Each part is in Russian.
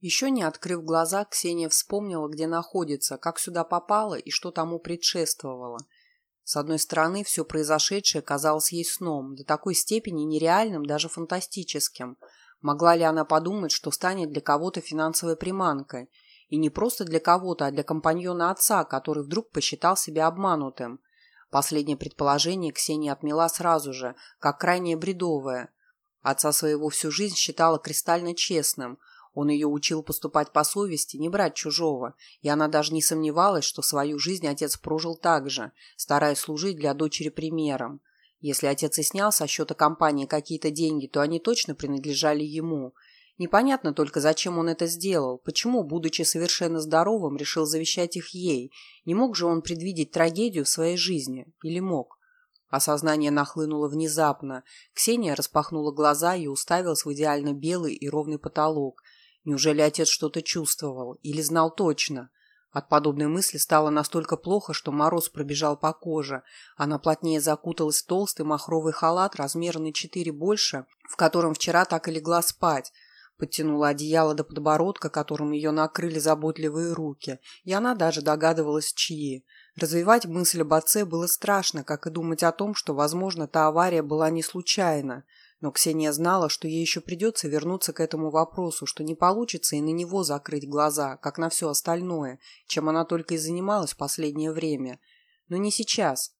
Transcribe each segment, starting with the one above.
Еще не открыв глаза, Ксения вспомнила, где находится, как сюда попала и что тому предшествовало. С одной стороны, все произошедшее казалось ей сном, до такой степени нереальным, даже фантастическим. Могла ли она подумать, что станет для кого-то финансовой приманкой? И не просто для кого-то, а для компаньона отца, который вдруг посчитал себя обманутым. Последнее предположение Ксения отмела сразу же, как крайне бредовое. Отца своего всю жизнь считала кристально честным – он ее учил поступать по совести, не брать чужого, и она даже не сомневалась, что свою жизнь отец прожил так же, стараясь служить для дочери примером. Если отец и снял со счета компании какие-то деньги, то они точно принадлежали ему. Непонятно только, зачем он это сделал, почему, будучи совершенно здоровым, решил завещать их ей. Не мог же он предвидеть трагедию в своей жизни? Или мог? Осознание нахлынуло внезапно. Ксения распахнула глаза и уставилась в идеально белый и ровный потолок. Неужели отец что-то чувствовал или знал точно? От подобной мысли стало настолько плохо, что мороз пробежал по коже. Она плотнее закуталась в толстый махровый халат размером на четыре больше, в котором вчера так и легла спать. Подтянула одеяло до подбородка, которым ее накрыли заботливые руки, и она даже догадывалась, чьи. Развивать мысль об отце было страшно, как и думать о том, что, возможно, та авария была не случайна. Но Ксения знала, что ей еще придется вернуться к этому вопросу, что не получится и на него закрыть глаза, как на все остальное, чем она только и занималась в последнее время. Но не сейчас.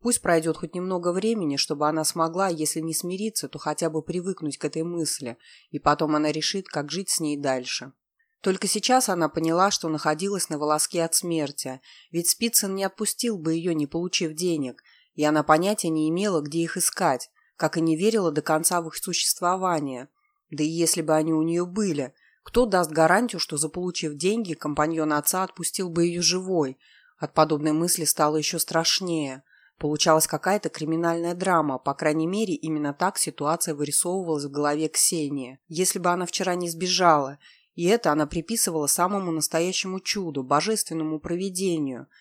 Пусть пройдет хоть немного времени, чтобы она смогла, если не смириться, то хотя бы привыкнуть к этой мысли, и потом она решит, как жить с ней дальше. Только сейчас она поняла, что находилась на волоске от смерти, ведь Спицын не отпустил бы ее, не получив денег, и она понятия не имела, где их искать, как и не верила до конца в их существование. Да и если бы они у нее были, кто даст гарантию, что, заполучив деньги, компаньон отца отпустил бы ее живой? От подобной мысли стало еще страшнее. Получалась какая-то криминальная драма, по крайней мере, именно так ситуация вырисовывалась в голове Ксении. Если бы она вчера не сбежала, и это она приписывала самому настоящему чуду, божественному провидению –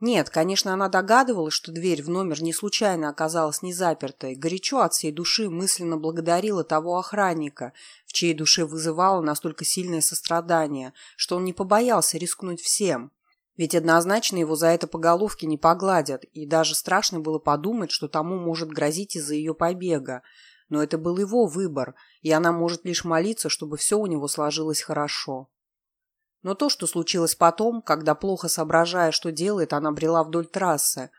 нет, конечно, она догадывалась, что дверь в номер не случайно оказалась не запертой. Горячо от всей души мысленно благодарила того охранника, в чьей душе вызывало настолько сильное сострадание, что он не побоялся рискнуть всем. Ведь однозначно его за это по головке не погладят, и даже страшно было подумать, что тому может грозить из-за ее побега. Но это был его выбор, и она может лишь молиться, чтобы все у него сложилось хорошо. Но то, что случилось потом, когда, плохо соображая, что делает, она брела вдоль трассы,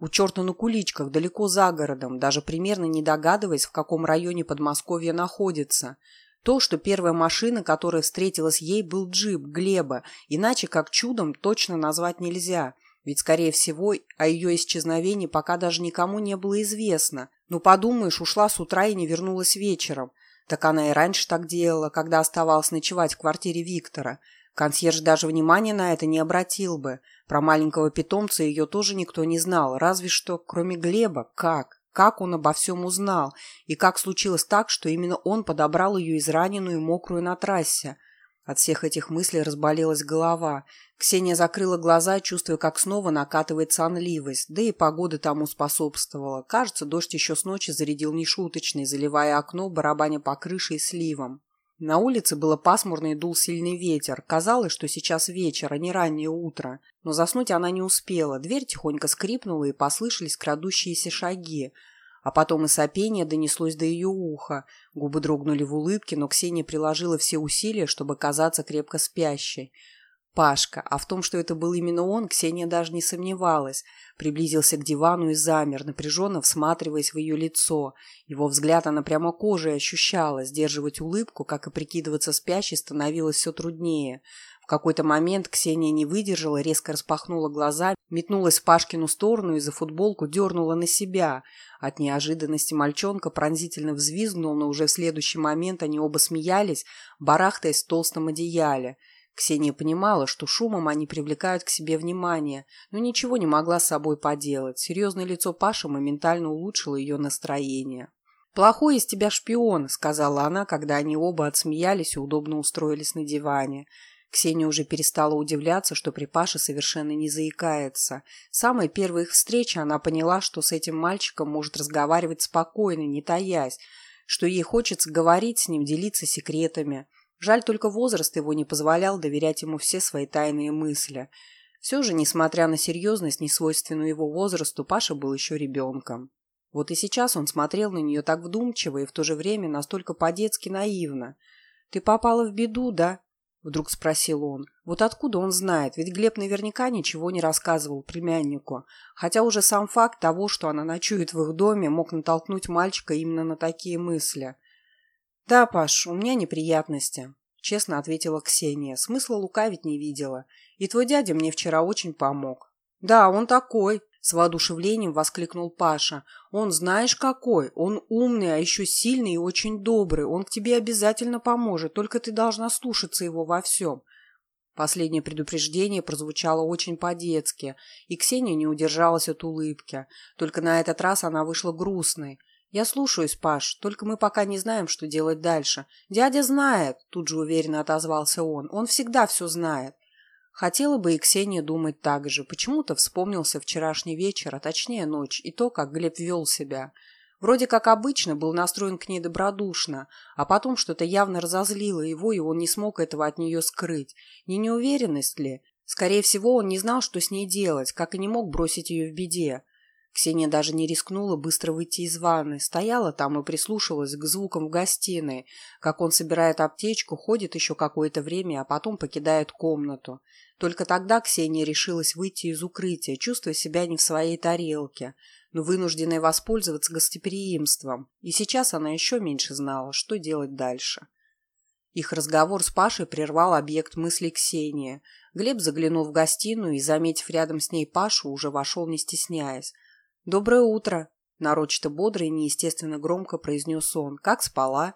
у черта на куличках, далеко за городом, даже примерно не догадываясь, в каком районе Подмосковья находится. То, что первая машина, которая встретилась ей, был джип Глеба, иначе как чудом точно назвать нельзя, ведь, скорее всего, о ее исчезновении пока даже никому не было известно. Ну, подумаешь, ушла с утра и не вернулась вечером. Так она и раньше так делала, когда оставалась ночевать в квартире Виктора – Консьерж даже внимания на это не обратил бы. Про маленького питомца ее тоже никто не знал, разве что, кроме Глеба, как? Как он обо всем узнал? И как случилось так, что именно он подобрал ее израненную и мокрую на трассе? От всех этих мыслей разболелась голова. Ксения закрыла глаза, чувствуя, как снова накатывает сонливость, да и погода тому способствовала. Кажется, дождь еще с ночи зарядил нешуточный, заливая окно, барабаня по крыше и сливом. На улице было пасмурно и дул сильный ветер. Казалось, что сейчас вечер, а не раннее утро. Но заснуть она не успела. Дверь тихонько скрипнула и послышались крадущиеся шаги. А потом и сопение донеслось до ее уха. Губы дрогнули в улыбке, но Ксения приложила все усилия, чтобы казаться крепко спящей. Пашка, а в том, что это был именно он, Ксения даже не сомневалась. Приблизился к дивану и замер, напряженно всматриваясь в ее лицо. Его взгляд она прямо кожей ощущала. Сдерживать улыбку, как и прикидываться спящей, становилось все труднее. В какой-то момент Ксения не выдержала, резко распахнула глаза, метнулась в Пашкину сторону и за футболку дернула на себя. От неожиданности мальчонка пронзительно взвизгнул, но уже в следующий момент они оба смеялись, барахтаясь в толстом одеяле. Ксения понимала, что шумом они привлекают к себе внимание, но ничего не могла с собой поделать. Серьезное лицо Паши моментально улучшило ее настроение. «Плохой из тебя шпион», — сказала она, когда они оба отсмеялись и удобно устроились на диване. Ксения уже перестала удивляться, что при Паше совершенно не заикается. С самой первой их встречи она поняла, что с этим мальчиком может разговаривать спокойно, не таясь, что ей хочется говорить с ним, делиться секретами. Жаль, только возраст его не позволял доверять ему все свои тайные мысли. Все же, несмотря на серьезность, несвойственную его возрасту, Паша был еще ребенком. Вот и сейчас он смотрел на нее так вдумчиво и в то же время настолько по-детски наивно. «Ты попала в беду, да?» – вдруг спросил он. Вот откуда он знает, ведь Глеб наверняка ничего не рассказывал племяннику, хотя уже сам факт того, что она ночует в их доме, мог натолкнуть мальчика именно на такие мысли. «Да, Паш, у меня неприятности», – честно ответила Ксения. Смысла лукавить не видела. «И твой дядя мне вчера очень помог». «Да, он такой», с воодушевлением воскликнул Паша. «Он знаешь какой? Он умный, а еще сильный и очень добрый. Он к тебе обязательно поможет, только ты должна слушаться его во всем». Последнее предупреждение прозвучало очень по-детски, и Ксения не удержалась от улыбки. Только на этот раз она вышла грустной. «Я слушаюсь, Паш, только мы пока не знаем, что делать дальше. Дядя знает», – тут же уверенно отозвался он. «Он всегда все знает. Хотела бы и Ксения думать так же. Почему-то вспомнился вчерашний вечер, а точнее ночь, и то, как Глеб вел себя. Вроде как обычно был настроен к ней добродушно, а потом что-то явно разозлило его, и он не смог этого от нее скрыть. Не неуверенность ли? Скорее всего, он не знал, что с ней делать, как и не мог бросить ее в беде. Ксения даже не рискнула быстро выйти из ванны, стояла там и прислушивалась к звукам в гостиной, как он собирает аптечку, ходит еще какое-то время, а потом покидает комнату. Только тогда Ксения решилась выйти из укрытия, чувствуя себя не в своей тарелке, но вынужденной воспользоваться гостеприимством. И сейчас она еще меньше знала, что делать дальше. Их разговор с Пашей прервал объект мыслей Ксении. Глеб заглянул в гостиную и, заметив рядом с ней Пашу, уже вошел не стесняясь. «Доброе утро!» – нарочито бодро и неестественно громко произнес он. «Как спала?»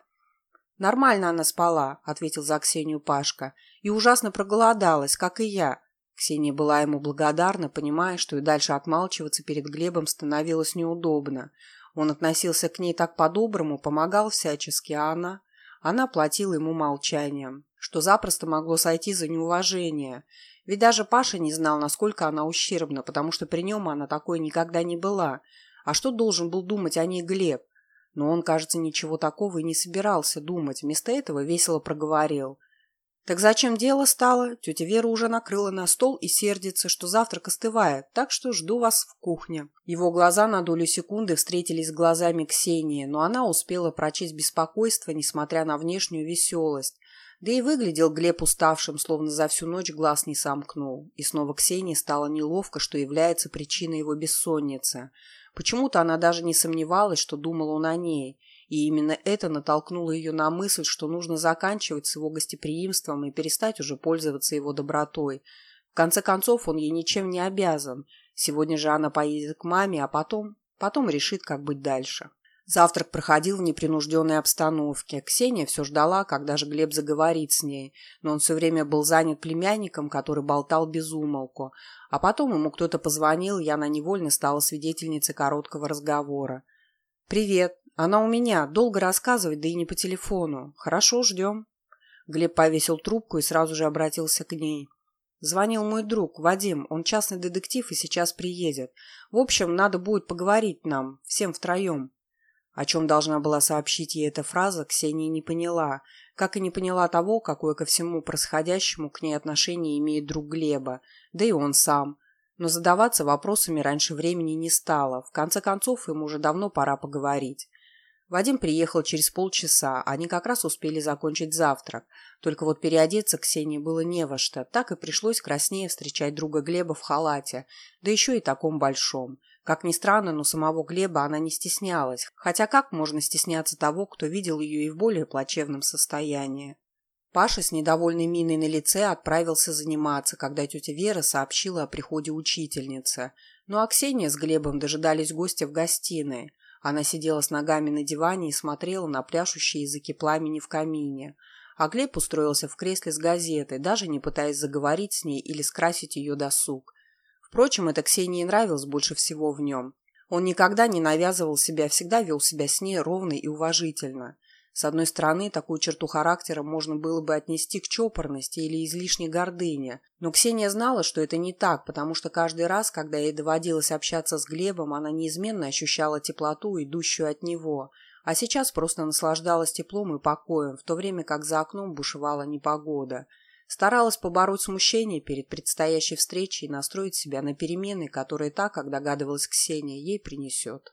«Нормально она спала», — ответил за Ксению Пашка. «И ужасно проголодалась, как и я». Ксения была ему благодарна, понимая, что и дальше отмалчиваться перед Глебом становилось неудобно. Он относился к ней так по-доброму, помогал всячески, а она... Она платила ему молчанием, что запросто могло сойти за неуважение. Ведь даже Паша не знал, насколько она ущербна, потому что при нем она такой никогда не была. А что должен был думать о ней Глеб? Но он, кажется, ничего такого и не собирался думать. Вместо этого весело проговорил. «Так зачем дело стало? Тетя Вера уже накрыла на стол и сердится, что завтрак остывает, так что жду вас в кухне». Его глаза на долю секунды встретились с глазами Ксении, но она успела прочесть беспокойство, несмотря на внешнюю веселость. Да и выглядел Глеб уставшим, словно за всю ночь глаз не сомкнул. И снова Ксении стало неловко, что является причиной его бессонницы. Почему-то она даже не сомневалась, что думал он о ней, и именно это натолкнуло ее на мысль, что нужно заканчивать с его гостеприимством и перестать уже пользоваться его добротой. В конце концов, он ей ничем не обязан. Сегодня же она поедет к маме, а потом... потом решит, как быть дальше. Завтрак проходил в непринужденной обстановке. Ксения все ждала, когда же Глеб заговорит с ней, но он все время был занят племянником, который болтал без умолку. А потом ему кто-то позвонил, и она невольно стала свидетельницей короткого разговора. «Привет. Она у меня. Долго рассказывать, да и не по телефону. Хорошо, ждем». Глеб повесил трубку и сразу же обратился к ней. Звонил мой друг, Вадим. Он частный детектив и сейчас приедет. В общем, надо будет поговорить нам, всем втроем. О чем должна была сообщить ей эта фраза, Ксения не поняла, как и не поняла того, какое ко всему происходящему к ней отношение имеет друг Глеба, да и он сам. Но задаваться вопросами раньше времени не стала, в конце концов им уже давно пора поговорить. Вадим приехал через полчаса, они как раз успели закончить завтрак. Только вот переодеться Ксении было не во что, так и пришлось краснее встречать друга Глеба в халате, да еще и таком большом. Как ни странно, но самого Глеба она не стеснялась, хотя как можно стесняться того, кто видел ее и в более плачевном состоянии? Паша с недовольной миной на лице отправился заниматься, когда тетя Вера сообщила о приходе учительницы. Ну а Ксения с Глебом дожидались гостя в гостиной. Она сидела с ногами на диване и смотрела на пляшущие языки пламени в камине. А Глеб устроился в кресле с газетой, даже не пытаясь заговорить с ней или скрасить ее досуг. Впрочем, это Ксении нравилось больше всего в нем. Он никогда не навязывал себя, всегда вел себя с ней ровно и уважительно. С одной стороны, такую черту характера можно было бы отнести к чопорности или излишней гордыне, но Ксения знала, что это не так, потому что каждый раз, когда ей доводилось общаться с Глебом, она неизменно ощущала теплоту, идущую от него. А сейчас просто наслаждалась теплом и покоем, в то время как за окном бушевала непогода. Старалась побороть смущение перед предстоящей встречей и настроить себя на перемены, которые та, как догадывалась Ксения, ей принесет.